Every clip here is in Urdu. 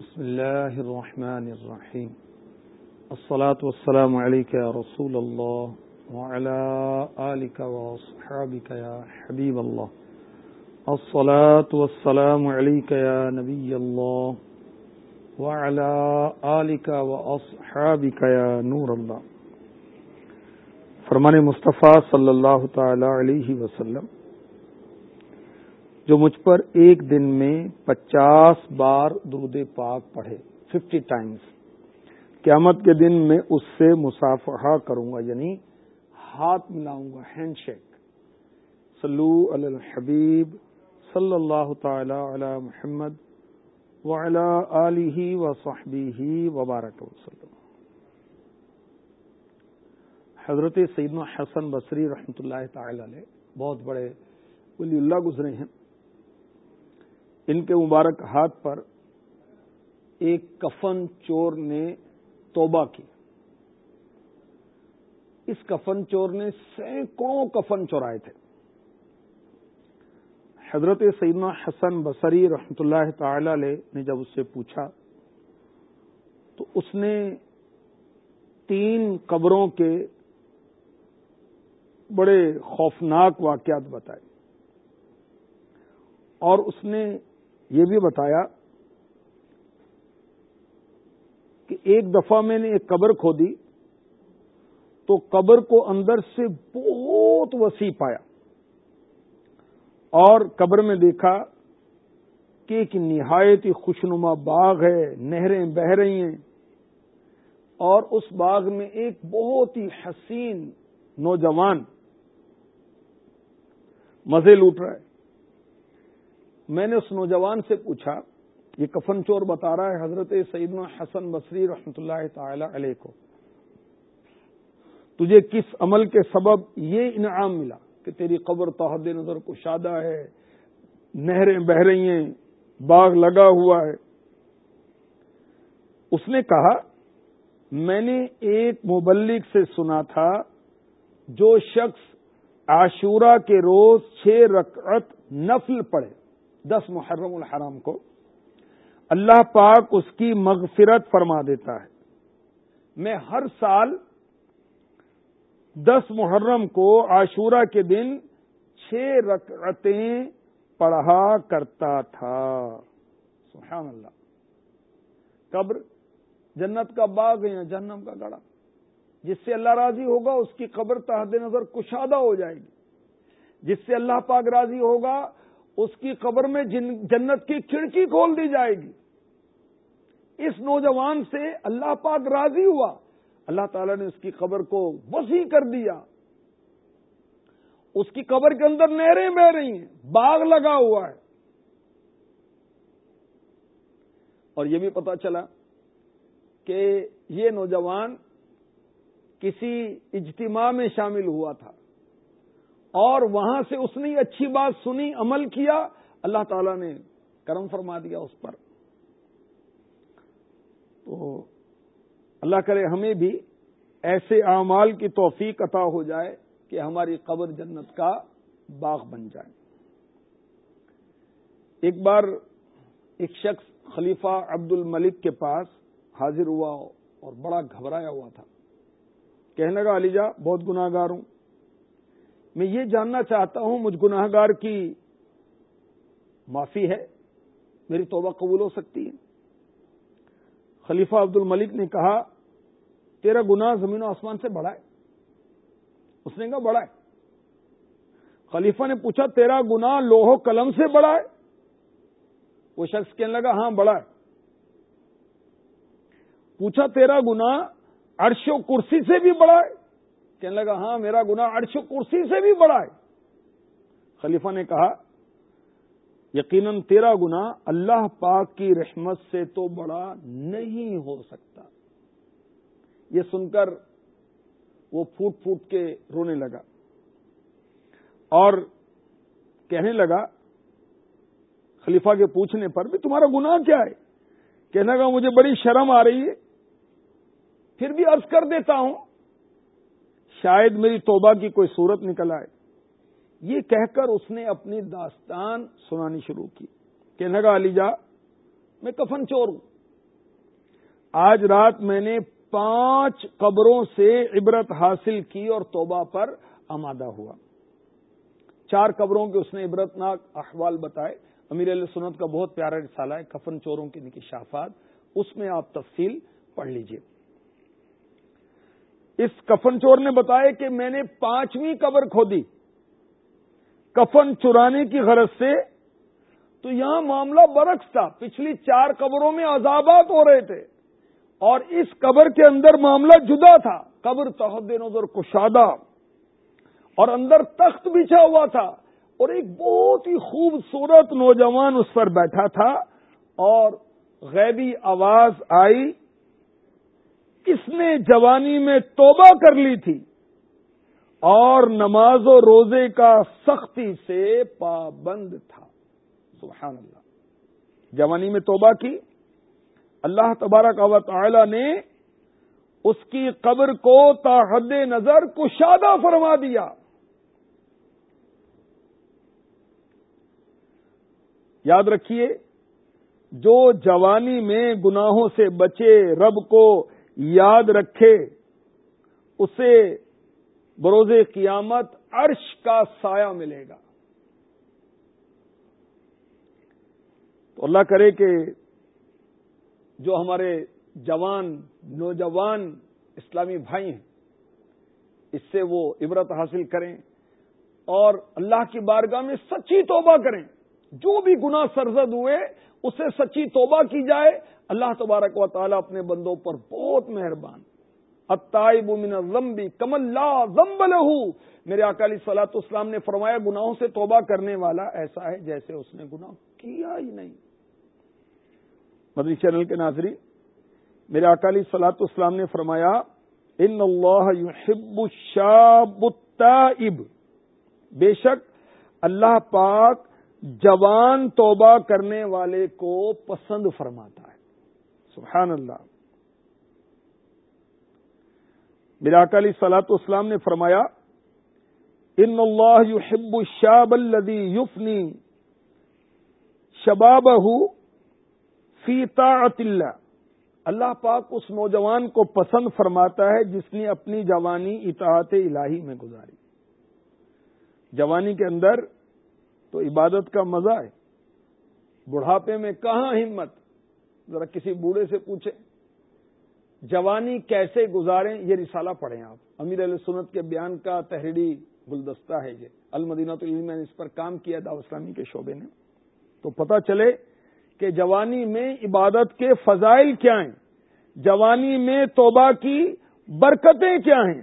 بسم الله الرحمن الرحيم. الصلاة والسلام عليك يا رسول الله وعلى آلك وصحابك يا حبيب الله. الصلاة والسلام عليك يا نبي الله وعلى آلك وأصحابك يا نور الله. فرمان مصطفیٰ صلی اللہ تعالی علیہ وسلم. جو مجھ پر ایک دن میں پچاس بار درود پاک پڑھے ففٹی ٹائمز قیامت کے دن میں اس سے مسافہ کروں گا یعنی ہاتھ ملاؤں گا ہینڈ شیک سلو الحبیب صلی اللہ تعالی علی محمد وعلی آلہ و صحبی وبارک وسلم۔ حضرت سیدنا حسن بصری رحمۃ اللہ تعالی علیہ بہت بڑے ولی اللہ گزرے ہیں۔ ان کے مبارک ہاتھ پر ایک کفن چور نے توبہ کی۔ اس کفن چور نے سینکڑوں کفن چورائے تھے۔ حضرت سیدنا حسن بصری رحمت اللہ تعالی علیہ نے جب اس سے پوچھا، تو اس نے تین قبروں کے بڑے خوفناک واقعات بتائے۔ اور اس نے یہ بھی بتایا کہ ایک دفعہ میں نے ایک قبر کھودی تو قبر کو اندر سے بہت وسیع پایا اور قبر میں دیکھا کہ ایک نہایت ہی خوشنما باغ ہے، نہریں بہ رہی ہیں اور اس باغ میں ایک بہت ہی حسین نوجوان مزے لوٹ رہا ہے۔ میں نے اس نوجوان سے پوچھا، یہ کفن چور بتا رہا ہے حضرت سیدنا حسن بصری رحمت اللہ تعالی علیہ کو، تجھے کس عمل کے سبب یہ انعام ملا کہ تیری قبر تحد نظر کو شادہ ہے، نہریں بہ رہی ہیں، باغ لگا ہوا ہے؟ اس نے کہا، میں نے ایک مبلک سے سنا تھا، جو شخص عاشورہ کے روز چھ رکعت نفل پڑے دس محرم الحرام کو، اللہ پاک اس کی مغفرت فرما دیتا ہے۔ میں ہر سال دس محرم کو عاشورہ کے دن چھ رکعتیں پڑھا کرتا تھا۔ سبحان اللہ۔ قبر جنت کا باغ یا جہنم کا گڑا؟ جس سے اللہ راضی ہوگا اس کی قبر تحد نظر کشادہ ہو جائے گی۔ جس سے اللہ پاک راضی ہوگا اس کی قبر میں جنت کی کھڑکی کھول دی جائے گی۔ اس نوجوان سے اللہ پاک راضی ہوا۔ اللہ تعالی نے اس کی قبر کو وسیع کر دیا۔ اس کی قبر کے اندر نہریں بہ رہی ہیں۔ باغ لگا ہوا ہے۔ اور یہ بھی پتا چلا کہ یہ نوجوان کسی اجتماع میں شامل ہوا تھا۔ اور وہاں سے اس نے اچھی بات سنی، عمل کیا، اللہ تعالی نے کرم فرما دیا اس پر۔ تو اللہ کرے ہمیں بھی ایسے اعمال کی توفیق عطا ہو جائے کہ ہماری قبر جنت کا باغ بن جائے۔ ایک بار ایک شخص خلیفہ عبد الملک کے پاس حاضر ہوا اور بڑا گھبرایا ہوا تھا۔ کہنے لگا، علی جا، بہت گناگار ہوں۔ میں یہ جاننا چاہتا ہوں، مجھ گناہ گار کی معافی ہے، میری توبہ قبول ہو سکتی ہے۔ خلیفہ عبد الملک نے کہا، تیرا گناہ زمین و آسمان سے بڑا ہے۔ اس نے کہا، بڑا ہے۔ خلیفہ نے پوچھا، تیرا گناہ لوہ قلم سے بڑا ہے؟ وہ شخص کہنے لگا ہاں بڑا ہے۔ پوچھا، تیرا گناہ عرش و کرسی سے بھی بڑا ہے؟ کہنے لگا ہاں میرا گنا عرش کرسی سے بھی بڑا ہے۔ خلیفہ نے کہا، یقیناً تیرا گنا اللہ پاک کی رحمت سے تو بڑا نہیں ہو سکتا۔ یہ سن کر وہ پھوٹ پھوٹ کے رونے لگا۔ اور کہنے لگا، خلیفہ کے پوچھنے پر، بھی تمہارا گناہ کیا ہے؟ کہنے لگا، مجھے بڑی شرم آ رہی ہے، پھر بھی عرض کر دیتا ہوں شاید میری توبہ کی کوئی صورت نکل آئے۔ یہ کہہ کر اس نے اپنی داستان سنانی شروع کی کہ نگا علی جا، میں کفن چور ہوں۔ آج رات میں نے پانچ قبروں سے عبرت حاصل کی اور توبہ پر آمادہ ہوا۔ چار قبروں کے اس نے عبرت ناک احوال بتائے۔ امیر علیہ سنت کا بہت پیارا رسالہ ہے، کفن چوروں کے نکشافات اس میں آپ تفصیل پڑھ لیجیے۔ اس کفن چور نے بتایا کہ میں نے پانچویں قبر کھودی۔ کفن چرانے کی غرض سے تو یہاں معاملہ برعکس تھا۔ پچھلی چار قبروں میں عذابات ہو رہے تھے اور اس قبر کے اندر معاملہ جدا تھا۔ قبر تحد نظر کشادہ اور اندر تخت بچھا ہوا تھا اور ایک بہت ہی خوبصورت نوجوان اس پر بیٹھا تھا اور غیبی آواز آئی اس نے جوانی میں توبہ کر لی تھی اور نماز و روزے کا سختی سے پابند تھا۔ سبحان اللہ۔ جوانی میں توبہ کی۔ اللہ تبارک و تعالی نے اس کی قبر کو تاحد نظر کشادہ فرما دیا۔ یاد رکھیے، جو جوانی میں گناہوں سے بچے رب کو یاد رکھے، اسے بروز قیامت عرش کا سایہ ملے گا۔ تو اللہ کرے کہ جو ہمارے جوان، نوجوان اسلامی بھائی ہیں، اس سے وہ عبرت حاصل کریں اور اللہ کی بارگاہ میں سچی توبہ کریں۔ جو بھی گناہ سرزد ہوئے، اسے سچی توبہ کی جائے اللہ تبارک و تعالیٰ اپنے بندوں پر بہت مہربان۔ اتائب من الزمبی کم اللہ زمب لہو میرے اکالی سلاط اسلام نے فرمایا، گناہوں سے توبہ کرنے والا ایسا ہے جیسے اس نے گناہ کیا ہی نہیں۔ مدنی چینل کے ناظری میرے اکالی سلاط اسلام نے فرمایا، ان اللہ یحب الشاب التائب۔ بے شک، اللہ پاک جوان توبہ کرنے والے کو پسند فرماتا ہے۔ سبحان اللہ۔ علی سلاط اسلام نے فرمایا، ان اللہ یحب الشاب الذي یفنی شبابہ فی طاعت اللہ۔ اللہ پاک اس نوجوان کو پسند فرماتا ہے جس نے اپنی جوانی اطاعت الہی میں گزاری۔ جوانی کے اندر تو عبادت کا مزہ ہے، بڑھاپے میں کہاں ہمت؟ ذرا کسی بوڑھے سے پوچھیں۔ جوانی کیسے گزاریں؟ یہ رسالہ پڑھیں آپ۔ امیر علیہ سنت کے بیان کا تحریری گلدستہ ہے یہ۔ المدینہ تو میں نے اس پر کام کیا اسلامی کے شعبے نے تو پتہ چلے کہ جوانی میں عبادت کے فضائل کیا ہیں؟ جوانی میں توبہ کی برکتیں کیا ہیں؟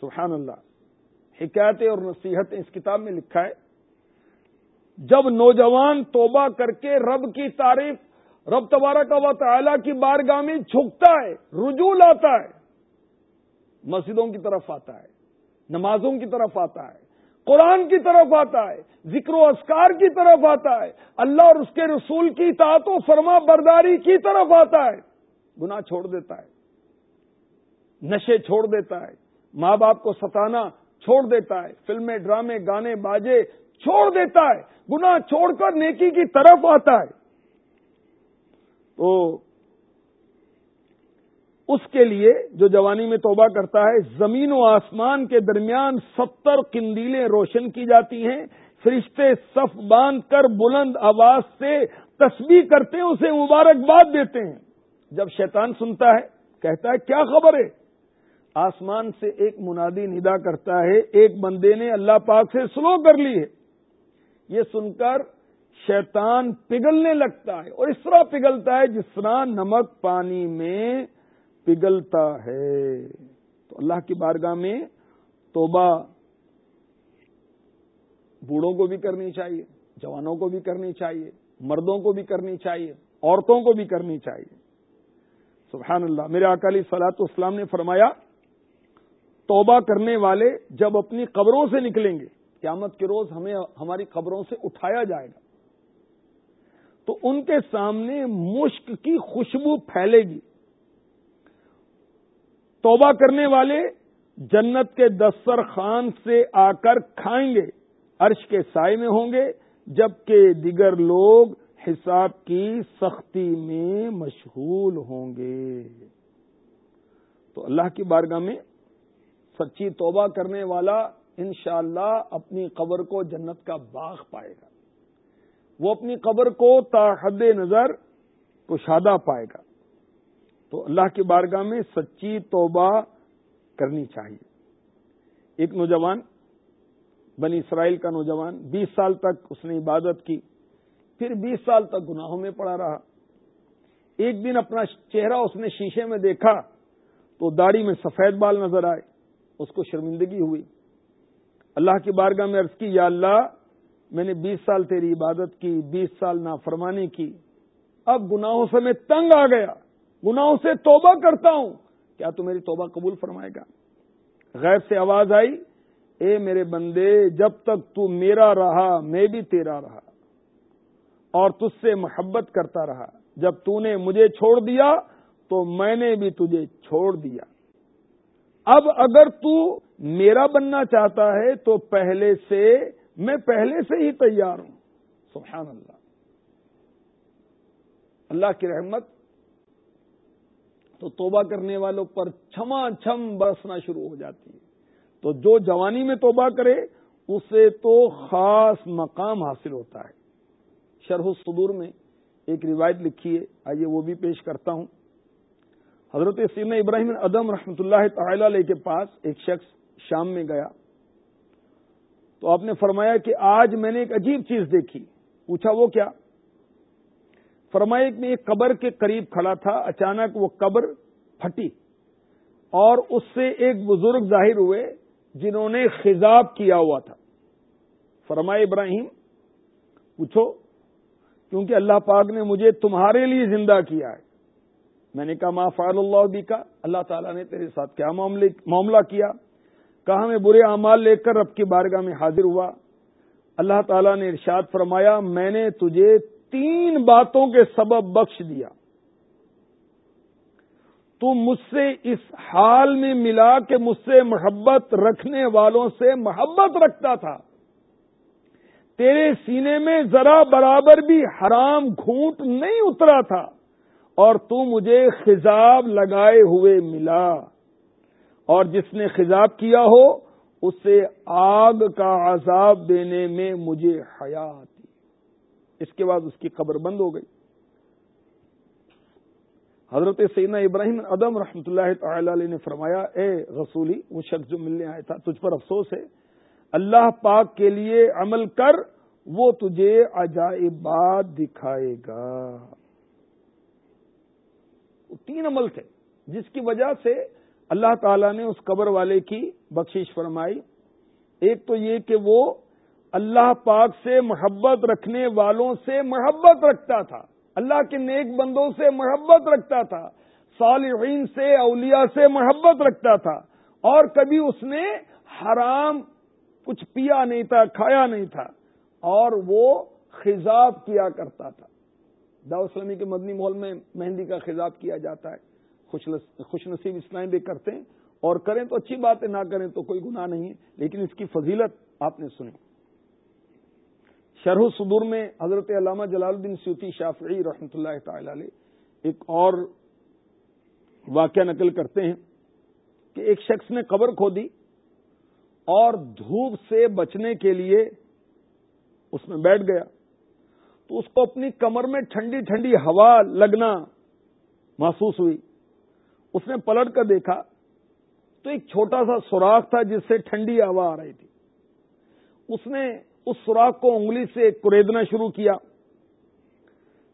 سبحان اللہ۔ حکایتیں اور نصیحتیں اس کتاب میں لکھا ہے۔ جب نوجوان توبہ کر کے رب کی تعریف رب تبارہ کا و تعالی کی بارگاہ میں جھکتا ہے، رجوع لاتا ہے۔ مسجدوں کی طرف آتا ہے، نمازوں کی طرف آتا ہے، قرآن کی طرف آتا ہے، ذکر و اسکار کی طرف آتا ہے۔ اللہ اور اس کے رسول کی اطاعت و فرما برداری کی طرف آتا ہے۔ گناہ چھوڑ دیتا ہے، نشے چھوڑ دیتا ہے، ماں باپ کو ستانا چھوڑ دیتا ہے، فلمیں، ڈرامے، گانے باجے چھوڑ دیتا ہے۔ گنا چھوڑ کر نیکی کی طرف آتا ہے۔ تو اس کے لیے جو جوانی میں توبہ کرتا ہے، زمین و آسمان کے درمیان ستر قندیلیں روشن کی جاتی ہیں۔ فرشتے صف باندھ کر بلند آواز سے تسبیح کرتے ہیں، اسے مبارکباد دیتے ہیں۔ جب شیطان سنتا ہے، کہتا ہے، کیا خبر ہے؟ آسمان سے ایک منادی ندا کرتا ہے، ایک بندے نے اللہ پاک سے سلو کر لی ہے۔ یہ سن کر شیطان پگھلنے لگتا ہے اور اس طرح پگھلتا ہے جس طرح نمک پانی میں پگھلتا ہے۔ تو اللہ کی بارگاہ میں توبہ بوڑھوں کو بھی کرنی چاہیے، جوانوں کو بھی کرنی چاہیے، مردوں کو بھی کرنی چاہیے، عورتوں کو بھی کرنی چاہیے۔ سبحان اللہ میرے اکالی سلاط اسلام نے فرمایا، توبہ کرنے والے جب اپنی قبروں سے نکلیں گے، قیامت کے روز ہمیں ہماری قبروں سے اٹھایا جائے گا۔ تو ان کے سامنے مشک کی خوشبو پھیلے گی۔ توبہ کرنے والے جنت کے دستر خان سے آ کر کھائیں گے، عرش کے سائے میں ہوں گے، جبکہ دیگر لوگ حساب کی سختی میں مشغول ہوں گے۔ تو اللہ کی بارگاہ میں سچی توبہ کرنے والا انشاءاللہ اللہ اپنی قبر کو جنت کا باغ پائے گا۔ وہ اپنی قبر کو تا حد نظر کشادہ پائے گا۔ تو اللہ کی بارگاہ میں سچی توبہ کرنی چاہیے۔ ایک نوجوان، بنی اسرائیل کا نوجوان، بیس سال تک اس نے عبادت کی، پھر بیس سال تک گناہوں میں پڑا رہا۔ ایک دن اپنا چہرہ اس نے شیشے میں دیکھا تو داڑھی میں سفید بال نظر آئے، اس کو شرمندگی ہوئی۔ اللہ کی بارگاہ میں عرض کی، یا اللہ میں نے بیس سال تیری عبادت کی، بیس سال نافرمانی کی۔ اب گناہوں سے میں تنگ آ گیا۔ گناہوں سے توبہ کرتا ہوں۔ کیا تو میری توبہ قبول فرمائے گا؟ غیر سے آواز آئی، اے میرے بندے، جب تک تو میرا رہا، میں بھی تیرا رہا۔ اور تج سے محبت کرتا رہا۔ جب تو نے مجھے چھوڑ دیا، تو میں نے بھی تجھے چھوڑ دیا۔ اب اگر تو میرا بننا چاہتا ہے، تو پہلے سے میں پہلے سے ہی تیار ہوں۔ سبحان اللہ۔ اللہ کی رحمت۔ تو توبہ کرنے والوں پر چھما چھم برسنا شروع ہو جاتی ہے تو جو جوانی میں توبہ کرے، اسے تو خاص مقام حاصل ہوتا ہے۔ شرح الصدور میں ایک روایت لکھی ہے۔ آئیے وہ بھی پیش کرتا ہوں۔ حضرت سین ابراہیم ادم رحمۃ اللہ تعالی علیہ کے پاس ایک شخص شام میں گیا۔ تو آپ نے فرمایا کہ آج میں نے ایک عجیب چیز دیکھی۔ پوچھا وہ کیا؟ فرمایا کہ میں ایک قبر کے قریب کھڑا تھا، اچانک وہ قبر پھٹی اور اس سے ایک بزرگ ظاہر ہوئے جنہوں نے خزاب کیا ہوا تھا۔ فرمائے ابراہیم، پوچھو، کیونکہ اللہ پاک نے مجھے تمہارے لیے زندہ کیا ہے۔ میں نے کہا، ما فعل اللہ بھی کا اللہ تعالیٰ نے تیرے ساتھ کیا معاملہ کیا؟ کہا میں برے اعمال لے کر رب کی بارگاہ میں حاضر ہوا۔ اللہ تعالیٰ نے ارشاد فرمایا، میں نے تجھے تین باتوں کے سبب بخش دیا۔ تو مجھ سے اس حال میں ملا کہ مجھ سے محبت رکھنے والوں سے محبت رکھتا تھا۔ تیرے سینے میں ذرا برابر بھی حرام گھونٹ نہیں اترا تھا اور تو مجھے خزاب لگائے ہوئے ملا۔ اور جس نے خزاب کیا ہو، اسے آگ کا عذاب دینے میں مجھے حیا آتی اس کے بعد اس کی قبر بند ہو گئی۔ حضرت سیدنا ابراہیم ادم رحمۃ اللہ تعالی علیہ نے فرمایا، اے رسولی، وہ شخص جو ملنے آیا تھا، تجھ پر افسوس ہے۔ اللہ پاک کے لیے عمل کر، وہ تجھے عجائبات دکھائے گا۔ تین عمل تھے، جس کی وجہ سے اللہ تعالی نے اس قبر والے کی بخشش فرمائی۔ ایک تو یہ کہ وہ اللہ پاک سے محبت رکھنے والوں سے محبت رکھتا تھا۔ اللہ کے نیک بندوں سے محبت رکھتا تھا۔ صالحین سے، اولیاء سے محبت رکھتا تھا۔ اور کبھی اس نے حرام کچھ پیا نہیں تھا، کھایا نہیں تھا۔ اور وہ خزاب کیا کرتا تھا۔ داؤسلمی کے مدنی ماحول میں مہندی کا خزاب کیا جاتا ہے۔ خوش نصیب اسلام بھی کرتے ہیں اور کریں تو اچھی بات ہے نہ کریں تو کوئی گناہ نہیں ہے، لیکن اس کی فضیلت آپ نے سنی۔ شرح صدور میں حضرت علامہ جلال الدین سیوتی شافعی رحمۃ اللہ تعالی علیہ ایک اور واقعہ نقل کرتے ہیں کہ ایک شخص نے قبر کھو دی اور دھوپ سے بچنے کے لیے اس میں بیٹھ گیا۔ تو اس کو اپنی کمر میں ٹھنڈی ٹھنڈی ہوا لگنا محسوس ہوئی۔ اس نے پلٹ کر دیکھا تو ایک چھوٹا سا سوراخ تھا جس سے ٹھنڈی ہوا آ رہی تھی۔ اس نے اس سوراخ کو انگلی سے کریدنا شروع کیا۔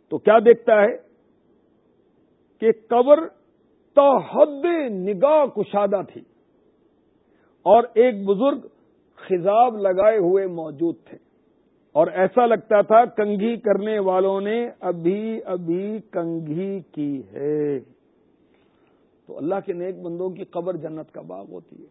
تو کیا دیکھتا ہے کہ قبر تو حد نگاہ کشادہ تھی اور ایک بزرگ خزاب لگائے ہوئے موجود تھے۔ اور ایسا لگتا تھا کنگھی کرنے والوں نے ابھی ابھی کنگھی کی ہے۔ تو اللہ کے نیک بندوں کی قبر جنت کا باغ ہوتی ہے۔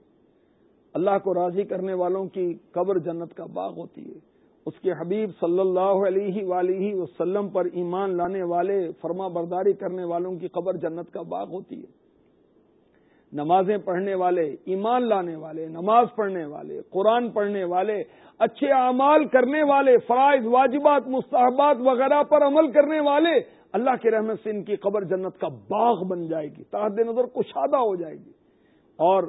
اللہ کو راضی کرنے والوں کی قبر جنت کا باغ ہوتی ہے۔ اس کے حبیب صلی اللہ علیہ ولیہ وسلم پر ایمان لانے والے، فرما برداری کرنے والوں کی قبر جنت کا باغ ہوتی ہے۔ نمازیں پڑھنے والے، ایمان لانے والے، نماز پڑھنے والے، قرآن پڑھنے والے، اچھے اعمال کرنے والے، فرائض، واجبات، مستحبات وغیرہ پر عمل کرنے والے اللہ کے رحمت سے ان کی قبر جنت کا باغ بن جائے گی تحت نظر کشادہ ہو جائے گی۔ اور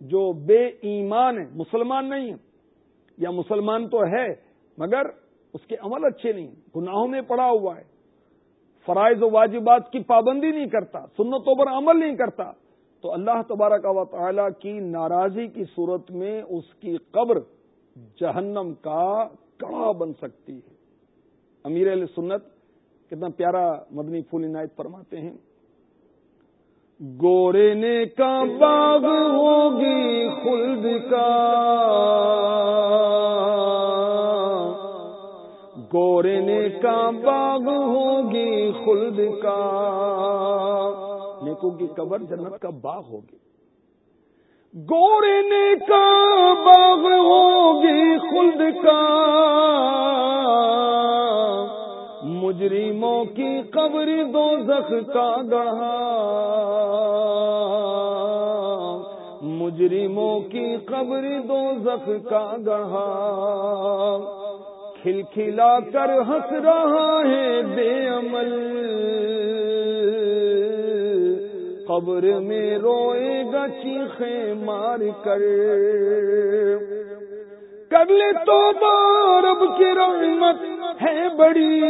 جو بے ایمان ہے مسلمان نہیں ہے یا مسلمان تو ہے، مگر اس کے عمل اچھے نہیں گناہوں میں پڑا ہوا ہے۔ فرائض و واجبات کی پابندی نہیں کرتا، سنتوں پر عمل نہیں کرتا۔ تو اللہ تبارک و تعالی کی ناراضی کی صورت میں اس کی قبر جہنم کا کڑا بن سکتی ہے۔ امیر علیہ سنت کتنا پیارا مدنی پھول عنایت فرماتے ہیں۔ گورے نے کا باغ ہوگی خلد کا۔ گورے نے کا باغ ہوگی خلد کا۔ نیکوں کی قبر جنت کا باغ ہوگی۔ گورے نے کا باغ ہوگی خلد کا۔ مجرموں کی قبر دو زخ کا گڑھا مجرموں کی قبر دو زخ کا گڑھا کھل کھلا کر ہنس رہا ہے بے عمل۔ قبر میں روئے گا چیخیں مار کر۔ کر لے تو رب کی رحمت۔ ہے بڑی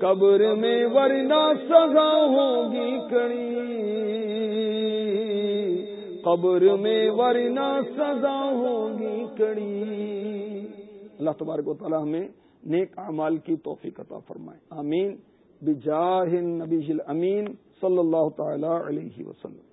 قبر میں ورنہ سزا ہوگی کڑی قبر میں ورنہ سزا ہوگی کڑی اللہ تبارک و تعالی ہمیں نیک اعمال کی توفیق عطا فرمائے۔ آمین۔ بجاہ النبی الامین صلی اللہ تعالی علیہ وسلم۔